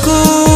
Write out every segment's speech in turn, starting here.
aku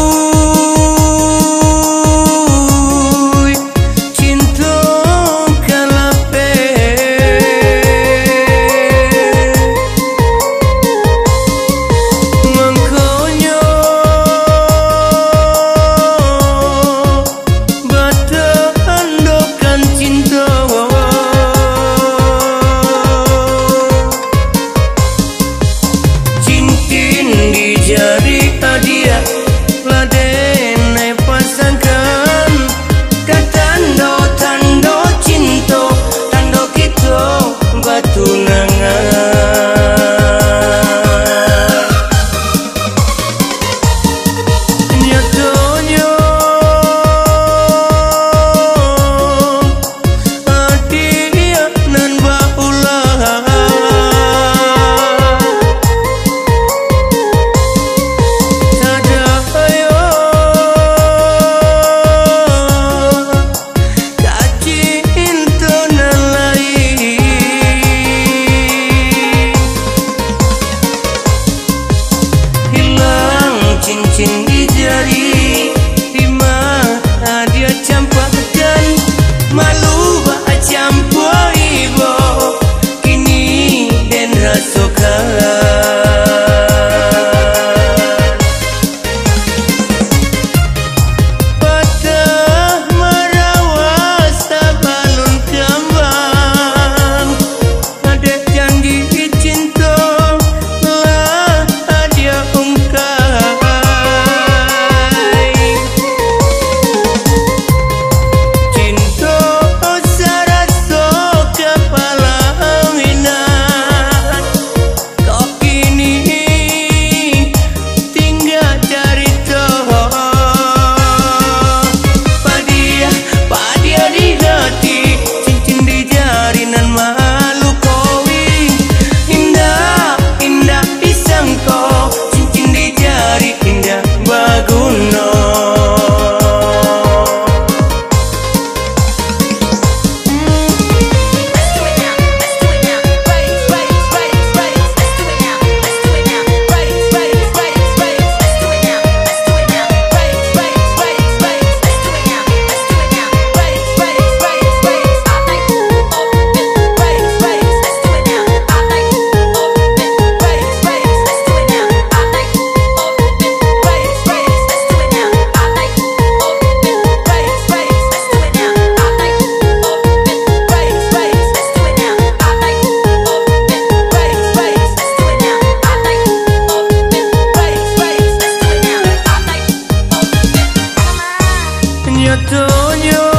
cincin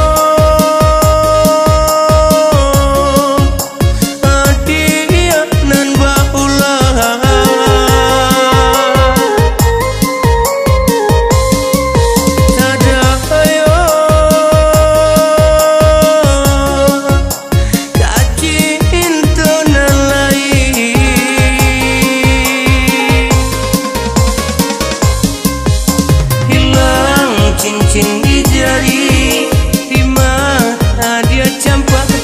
comme.